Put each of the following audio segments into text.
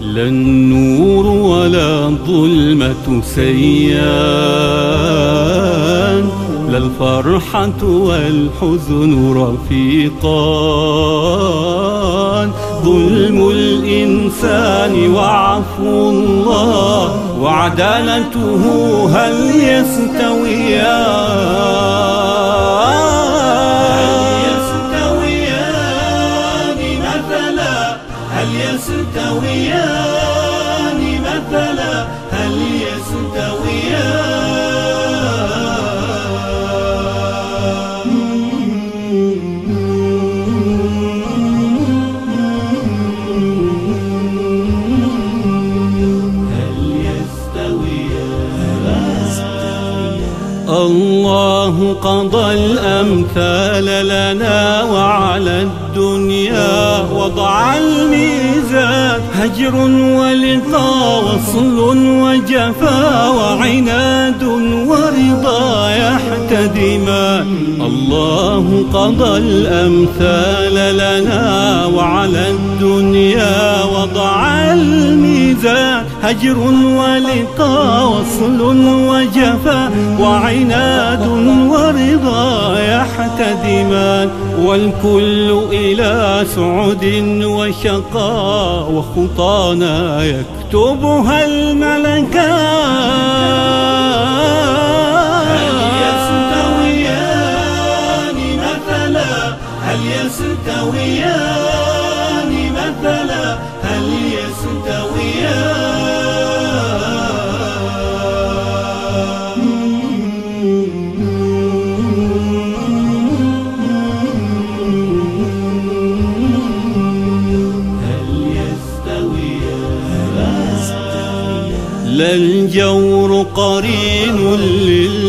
لا النور ولا الظلمة سيان لا الفرحة والحزن رفيقان. ظلم الإنسان وعفو الله وعدالته هل يستويان؟ مثلا؟ هل يستويان مثلا؟ هل يستويان الله قضى الأمثال لنا وعلى الدنيا وضع الميزان هجر ولقى وصل وجفا وعناد ورضا يحتدمان الله قضى الأمثال لنا وعلى الدنيا وضع الميزان هجر ولقى وصل وجفا وعناد ورضا يحتدمان والكل إلى سعد وشقاء وخطانا يكتبها الملكان هل يستويان مثلا؟ هل يستويان مثلا هل يستويان لا الجور قرين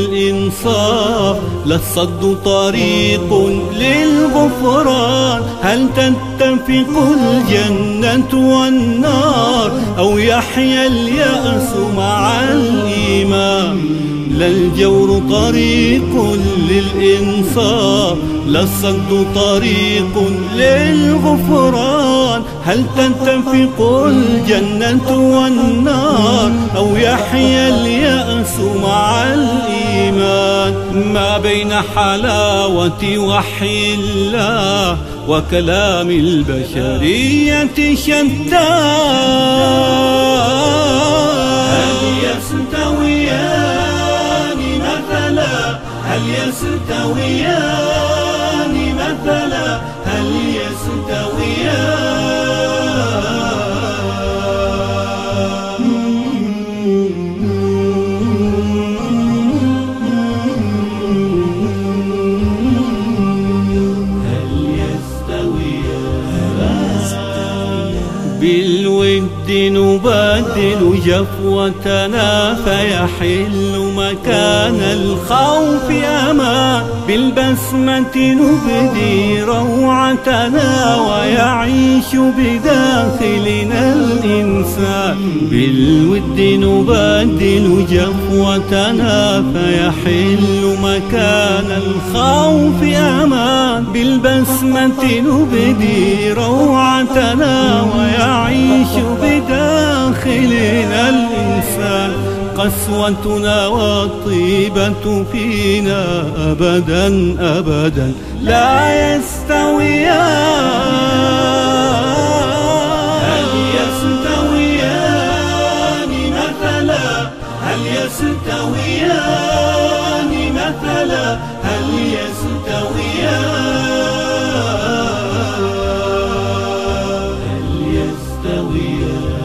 للإنصاف لا الصد طريق للغفران. هل تتفق الجنة والنار أو يحيا اليأس مع الإيمان؟ لا الجور طريق للإنصاف لا الصد طريق للغفران. هل تتفق الجنة والنار حلاوة وحي الله وكلام البشرية شتى. هل يستويان مثلا؟ هل يستويان مثلا؟ هل يستويان بالود نبدل جفوتنا فيحل مكان الخوف أمان بالبسمة نبدي روعتنا ويعيش بداخلنا الإنسان. بالود نبدل جفوتنا فيحل مكان الخوف أمان. بالبسمة نبدي روعتنا ويعيش بداخلنا الإنسان. قسوتنا والطيبة فينا أبدا أبدا. لا يستويان هل يستويان مثلا؟ هل يستويان مثلا؟ هل يستويان هل يستويان